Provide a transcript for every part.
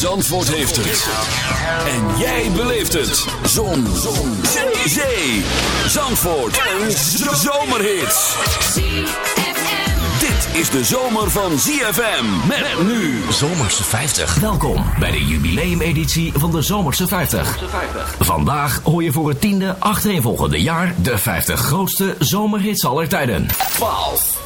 Zandvoort heeft het. En jij beleeft het. Zon. Zon. Zee. Zandvoort. Een zomerhit. Dit is de zomer van ZFM. Met nu. Zomerse 50. Welkom bij de jubileumeditie van de Zomerse 50. Vandaag hoor je voor het tiende achtereenvolgende jaar de 50 grootste zomerhits aller tijden. 12.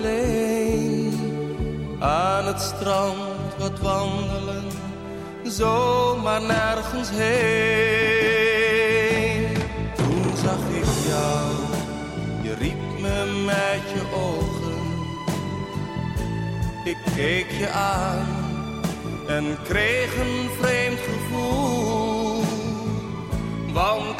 Alleen aan het strand wat wandelen, zomaar nergens heen. Toen zag ik jou, je riep me met je ogen. Ik keek je aan en kreeg een vreemd gevoel. Want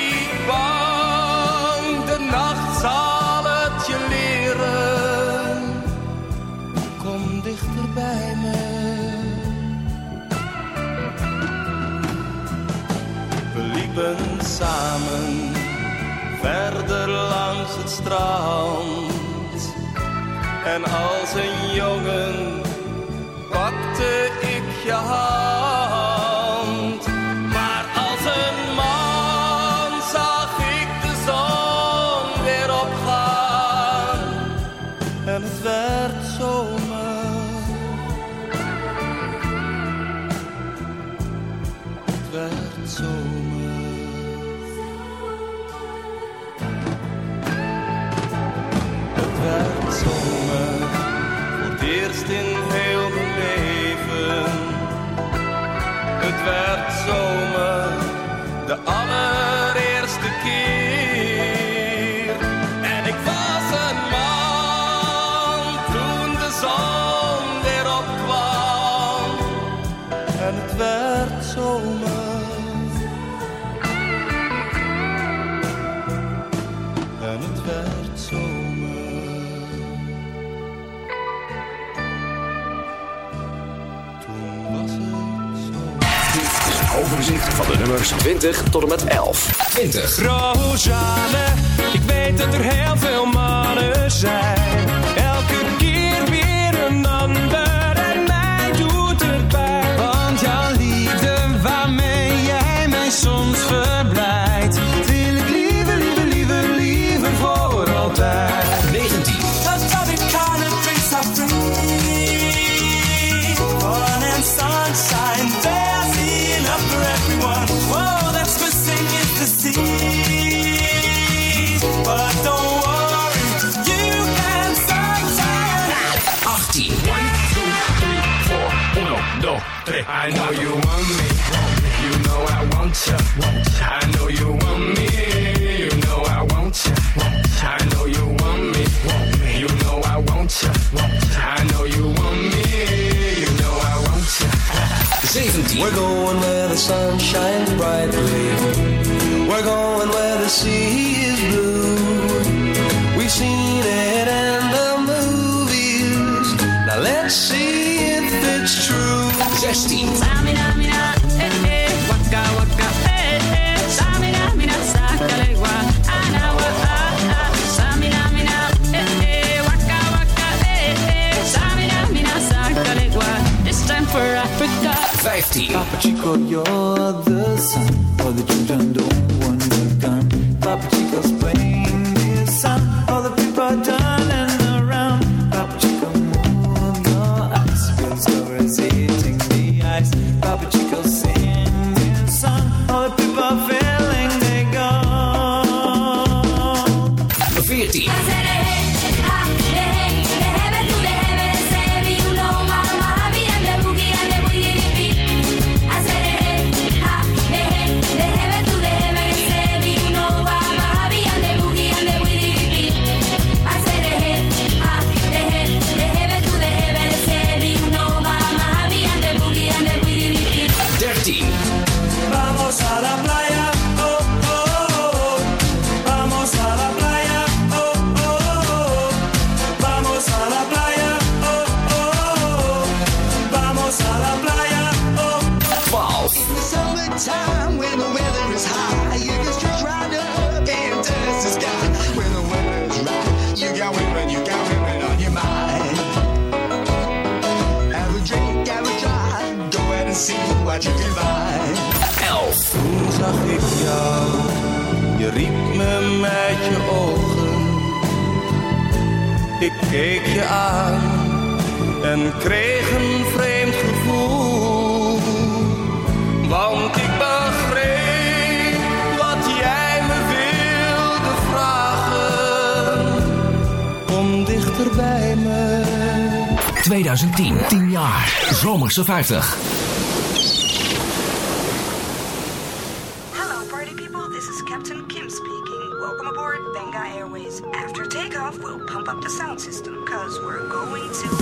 En als een jongen pakte ik je hand. Zomer, de allereerste van de nummers 20 tot en met 11. 20. Rosanne, ik weet dat er heel veel you want me. You know I want you. I know you want me. You know I want you. I know you want me. You know I want you. I know you want me. You know I want you. 17. We're going where the sun shines brightly. We're going where the sea is blue. We've seen it in the movies. Now let's see if it's true. 16. steel. Papa Chico, you're the sun, for the children don't. 50. Hello, party people. This is Captain Kim speaking. Welcome aboard Benga Airways. After takeoff, we'll pump up the sound system because we're going to.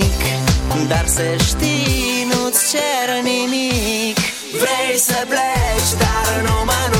Sunt voinic Dar să știi, nu-ți cer nimic. Vrei să pleci, dar numai, numai ei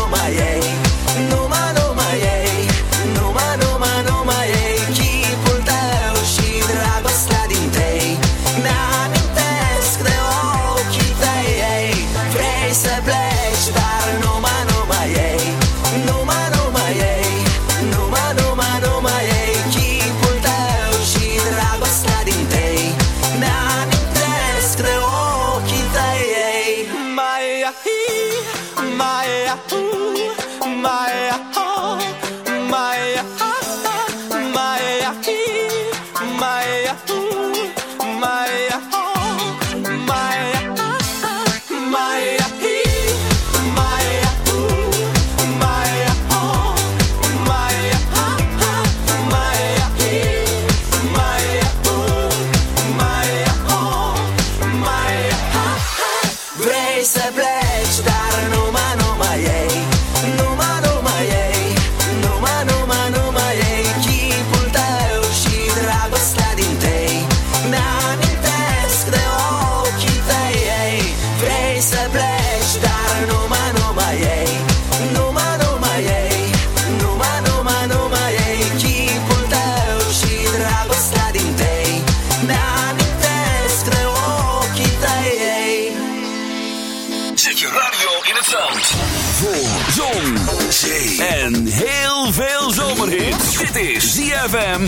yeah.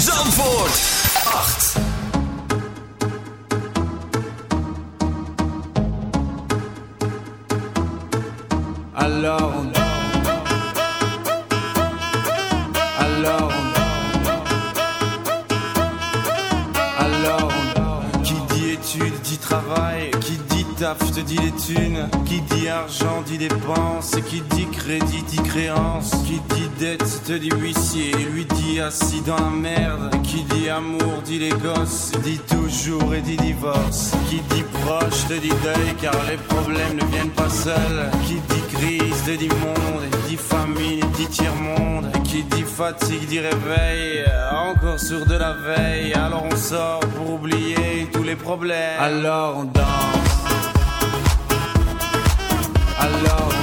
Zandvoort. 8. Alors on Alors on Alors on Qui dit études dit travail. Qui dit taf te dit les thunes. Qui dit argent dit dépenses. Qui dit crédit dit créance. Qui dit dette te dit huissier. Lui dit assis dans la gosses Dit toujours et dit divorce. Qui dit proche te dit deuil Car les problèmes ne viennent pas seuls. Qui dit crise te dit monde Dit famine dit tiers-monde. Qui dit fatigue dit réveil Encore sourd de la veille. Alors on sort pour oublier tous les problèmes. Alors on danse. Alors on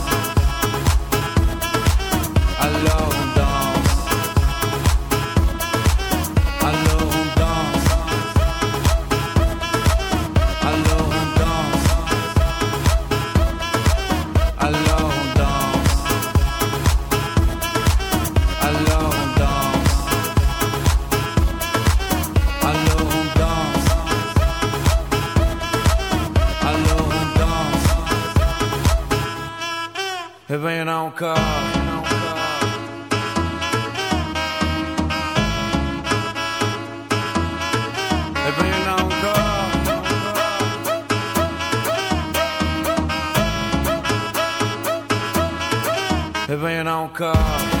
Y'en a encore.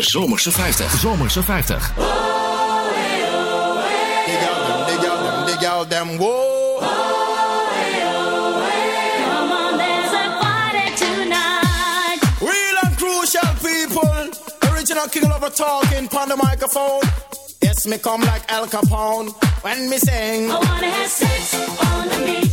de Zomerse 50. Zomerse 50. Oh, hey, oh, hey, original king talking on the microphone. Yes, me come like Al Capone when me sing. I wanna have sex on the beat.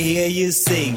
hear you sing.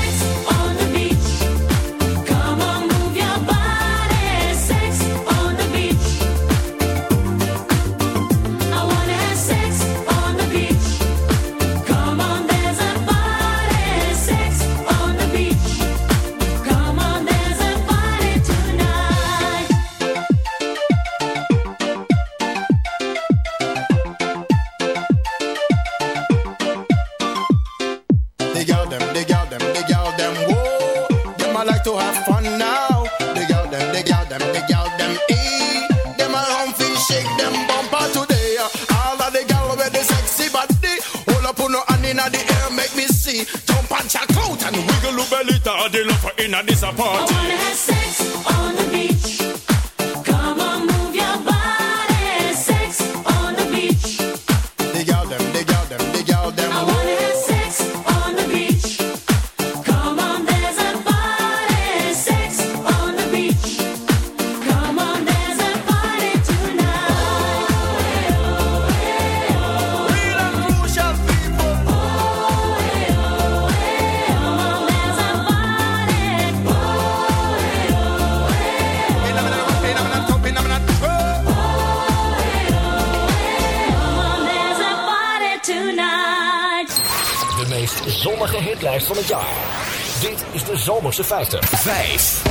muzieklijst van het jaar. Dit is de Zomerse 50. 5.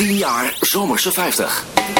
10 jaar Zomerse 50.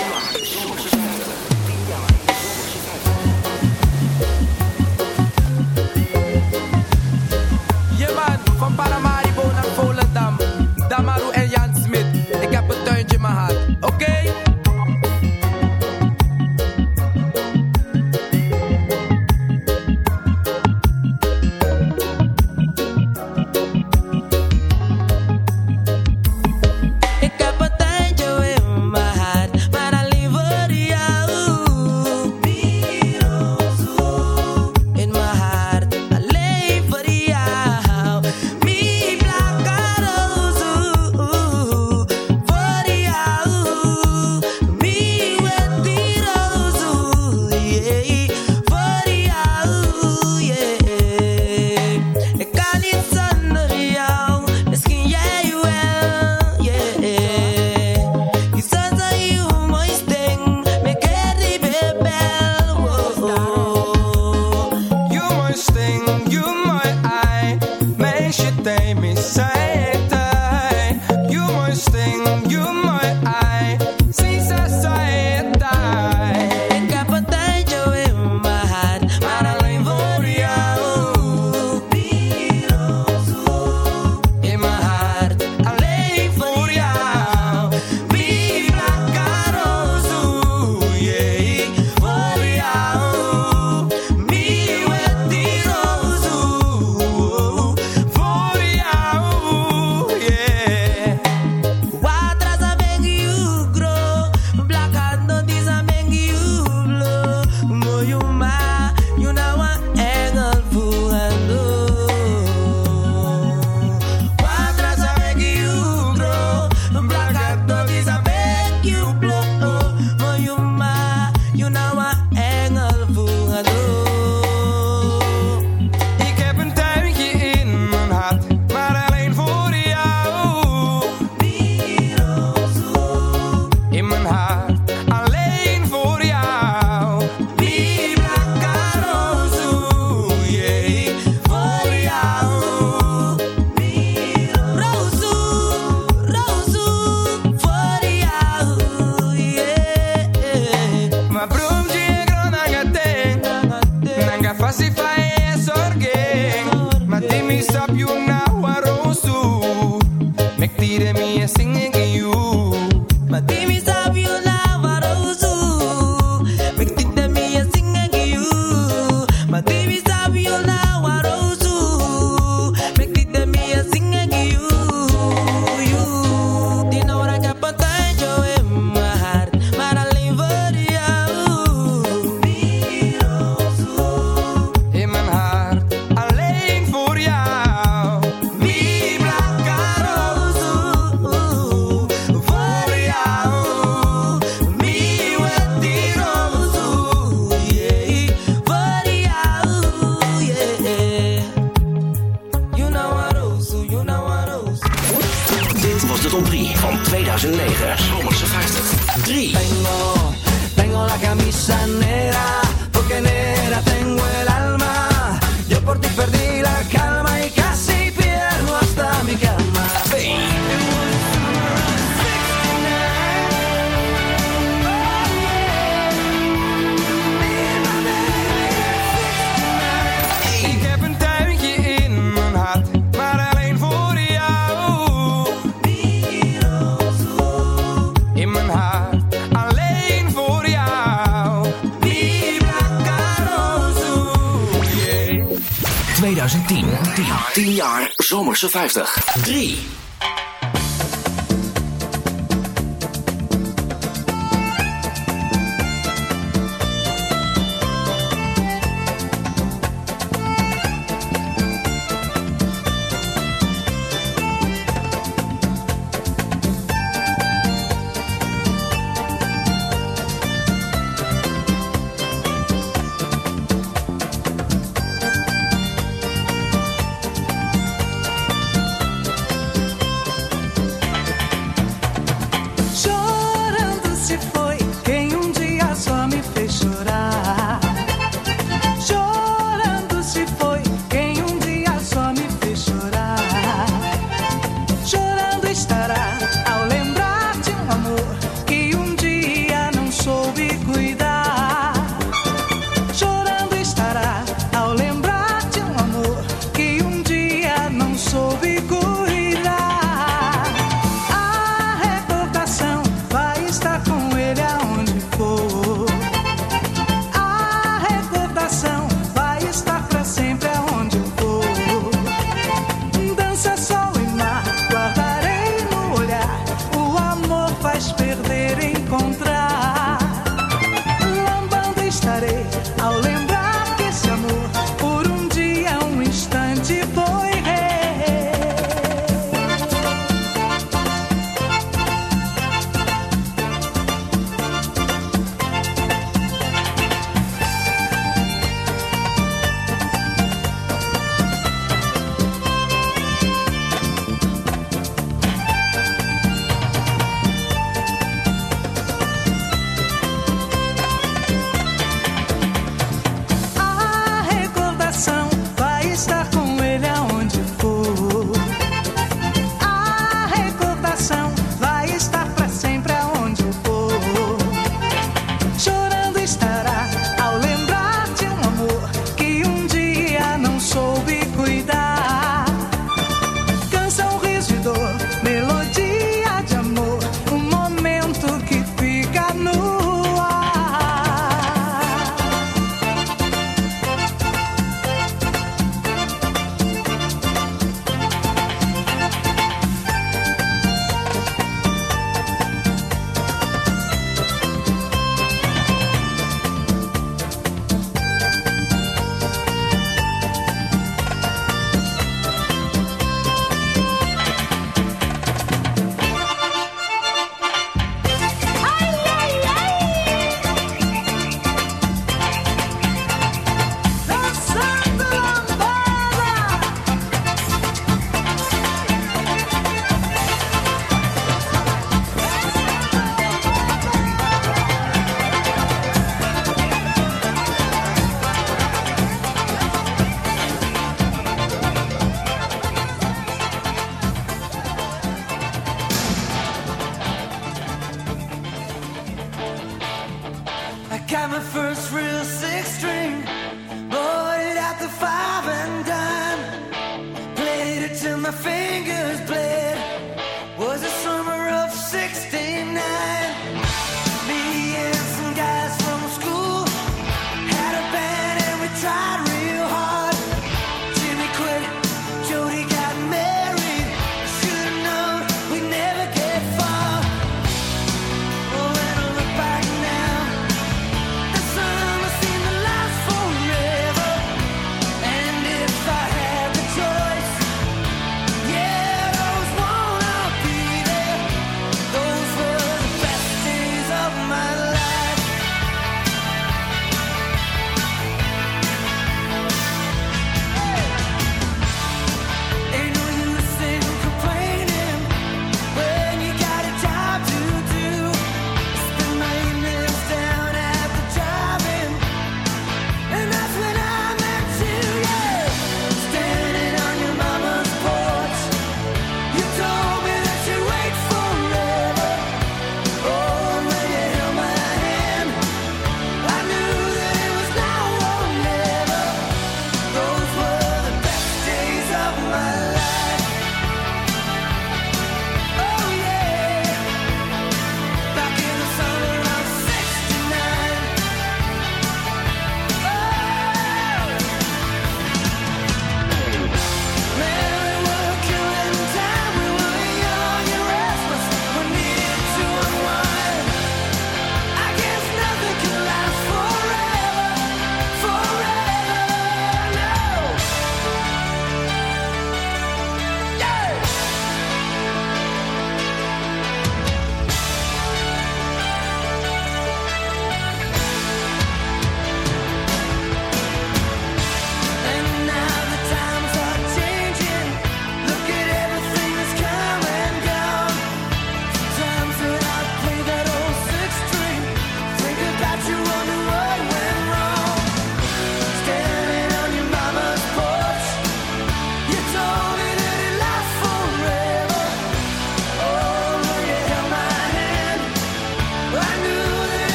2010. 10, 10 jaar Zomerse 50. 3.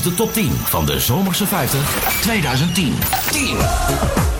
is de top 10 van de Zomerse 50 2010. 10.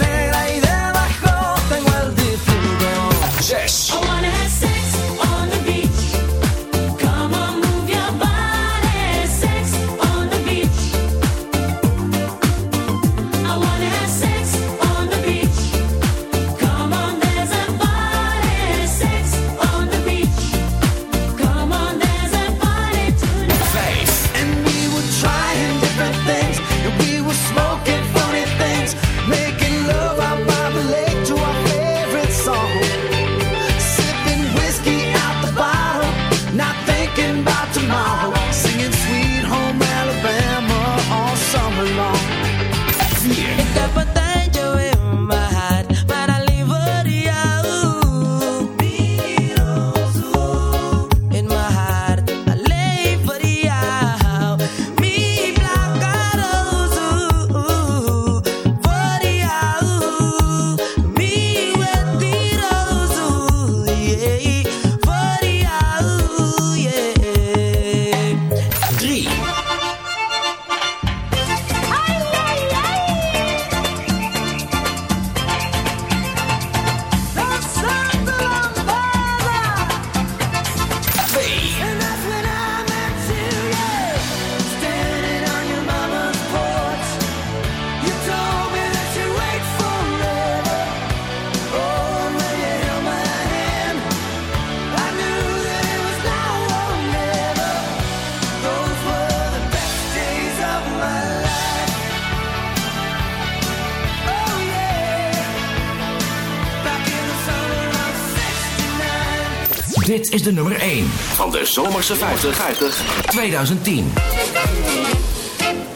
Dit is de nummer 1 van de Zomerse 50, 50 2010.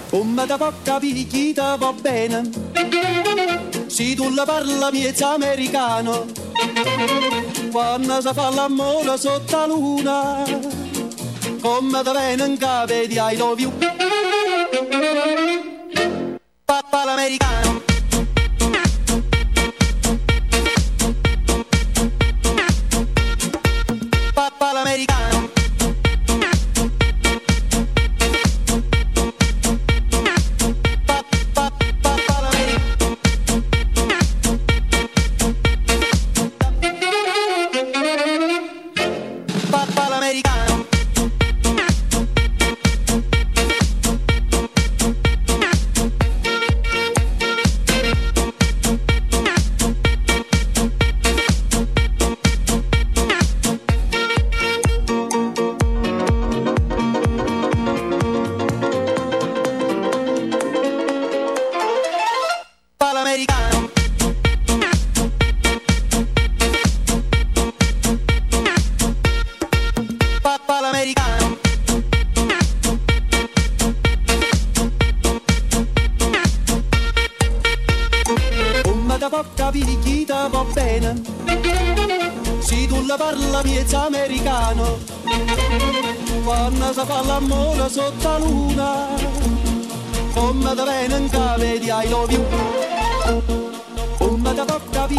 Come da poca picchita va si tu la parla miezza americano, quando si fa l'amore sotto la luna, come da venen vedi di I love you.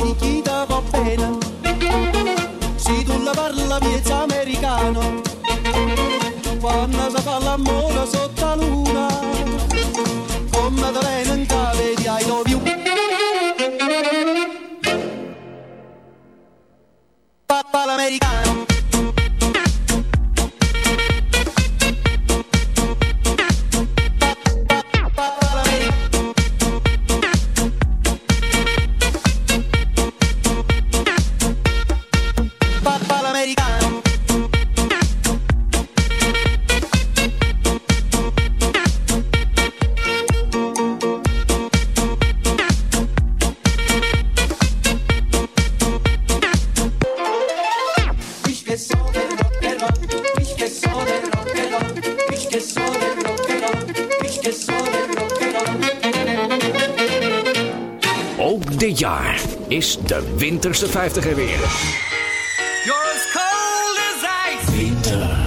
Nikita va bene. Si tu la parla piezza americano, quando si fa l'amore Winterse 50 er weer. You're as cold as ice. Winter.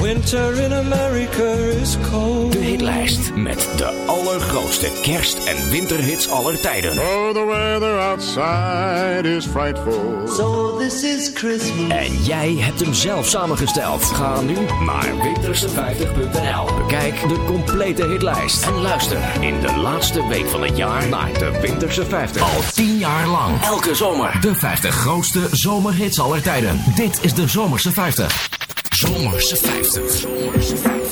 Winter in America is cold. De hitlijst met de allergrootste kerst- en winterhits aller tijden. Oh, the outside is frightful. So this is Christmas. En jij hebt hem zelf samengesteld. Ga nu naar winterse50.nl. Bekijk de complete hitlijst. En luister in de laatste week van het jaar naar de Winterse 50. Al 10 jaar lang. Elke zomer. De 50 grootste zomerhits aller tijden. Dit is de Zomerse 50. Zomerse 50. Zomerse 50.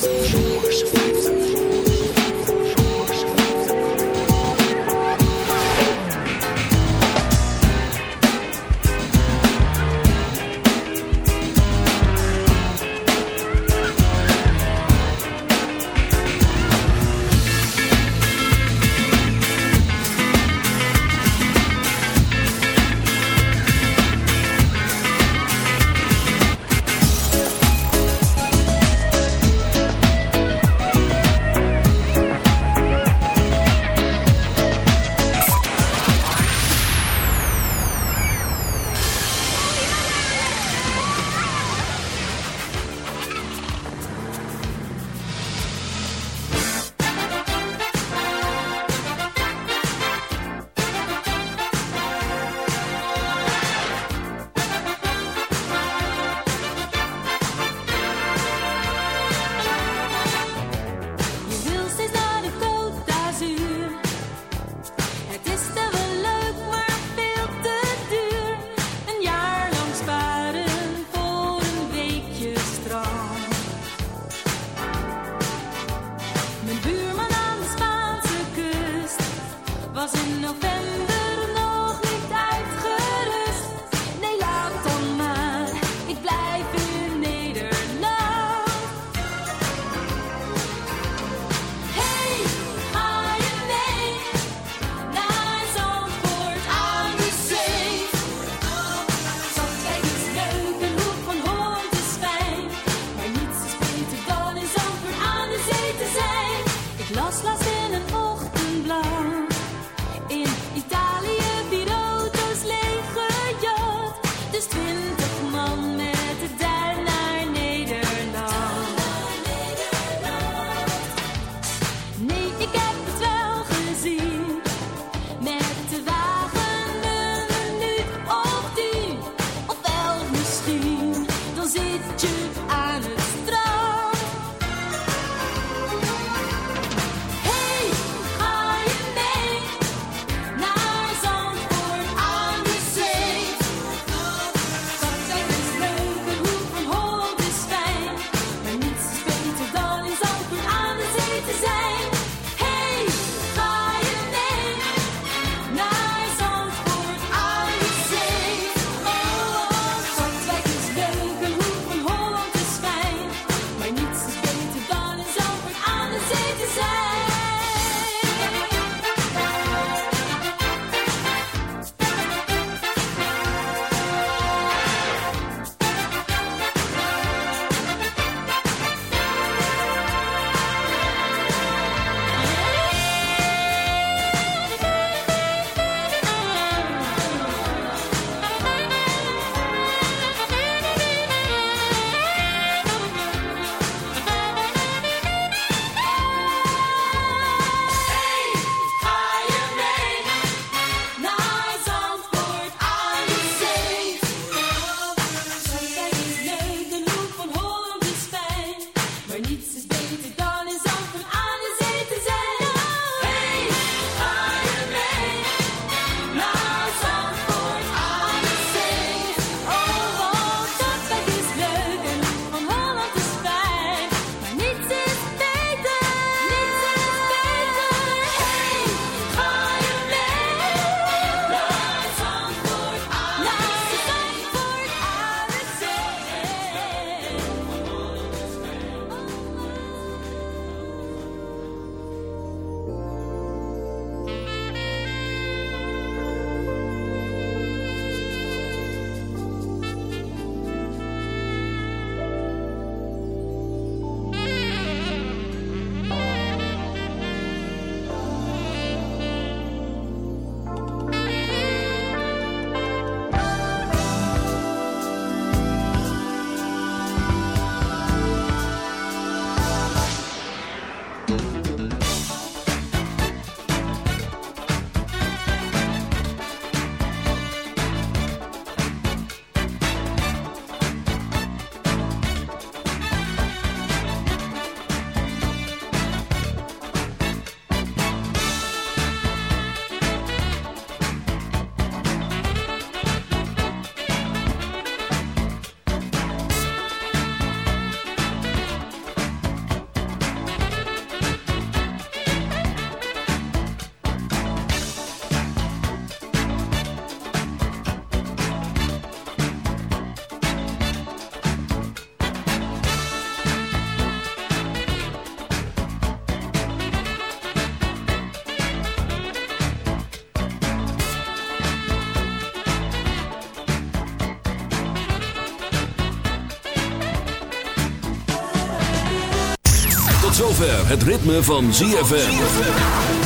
Het ritme van ZFM.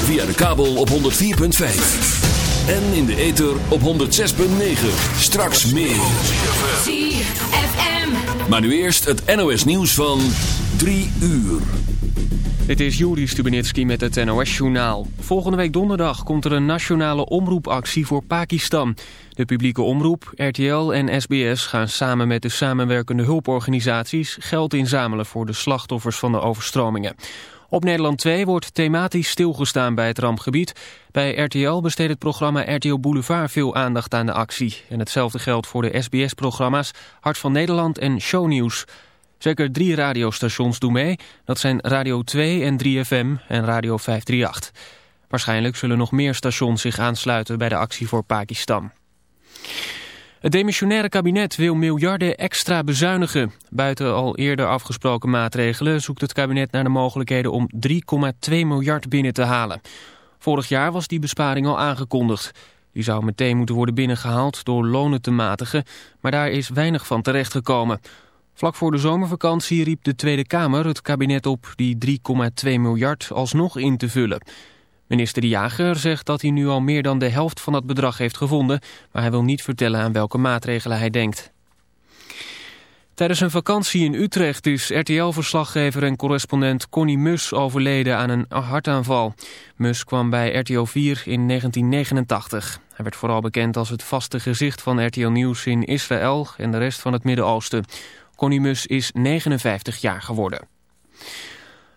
Via de kabel op 104.5. En in de ether op 106.9. Straks meer. ZFM. Maar nu eerst het NOS nieuws van 3 uur. Dit is Juri Stubenitski met het NOS-journaal. Volgende week donderdag komt er een nationale omroepactie voor Pakistan. De publieke omroep, RTL en SBS gaan samen met de samenwerkende hulporganisaties... geld inzamelen voor de slachtoffers van de overstromingen. Op Nederland 2 wordt thematisch stilgestaan bij het rampgebied. Bij RTL besteedt het programma RTL Boulevard veel aandacht aan de actie. En hetzelfde geldt voor de SBS-programma's Hart van Nederland en Shownieuws. Zeker drie radiostations doen mee. Dat zijn Radio 2 en 3FM en Radio 538. Waarschijnlijk zullen nog meer stations zich aansluiten bij de actie voor Pakistan. Het demissionaire kabinet wil miljarden extra bezuinigen. Buiten al eerder afgesproken maatregelen zoekt het kabinet naar de mogelijkheden om 3,2 miljard binnen te halen. Vorig jaar was die besparing al aangekondigd. Die zou meteen moeten worden binnengehaald door lonen te matigen, maar daar is weinig van terechtgekomen. Vlak voor de zomervakantie riep de Tweede Kamer het kabinet op die 3,2 miljard alsnog in te vullen. Minister De Jager zegt dat hij nu al meer dan de helft van dat bedrag heeft gevonden, maar hij wil niet vertellen aan welke maatregelen hij denkt. Tijdens een vakantie in Utrecht is RTL-verslaggever en correspondent Connie Mus overleden aan een hartaanval. Mus kwam bij RTL 4 in 1989. Hij werd vooral bekend als het vaste gezicht van RTL Nieuws in Israël en de rest van het Midden-Oosten. Connie Mus is 59 jaar geworden.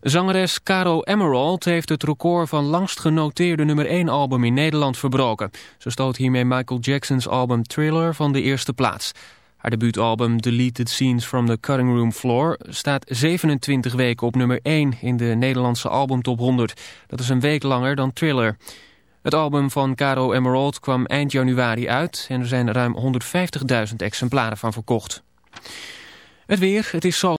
Zangeres Caro Emerald heeft het record van langst genoteerde nummer 1 album in Nederland verbroken. Ze stoot hiermee Michael Jackson's album Thriller van de eerste plaats. Haar debuutalbum Deleted Scenes from the Cutting Room Floor staat 27 weken op nummer 1 in de Nederlandse albumtop 100. Dat is een week langer dan Thriller. Het album van Caro Emerald kwam eind januari uit en er zijn ruim 150.000 exemplaren van verkocht. Het weer, het is zo...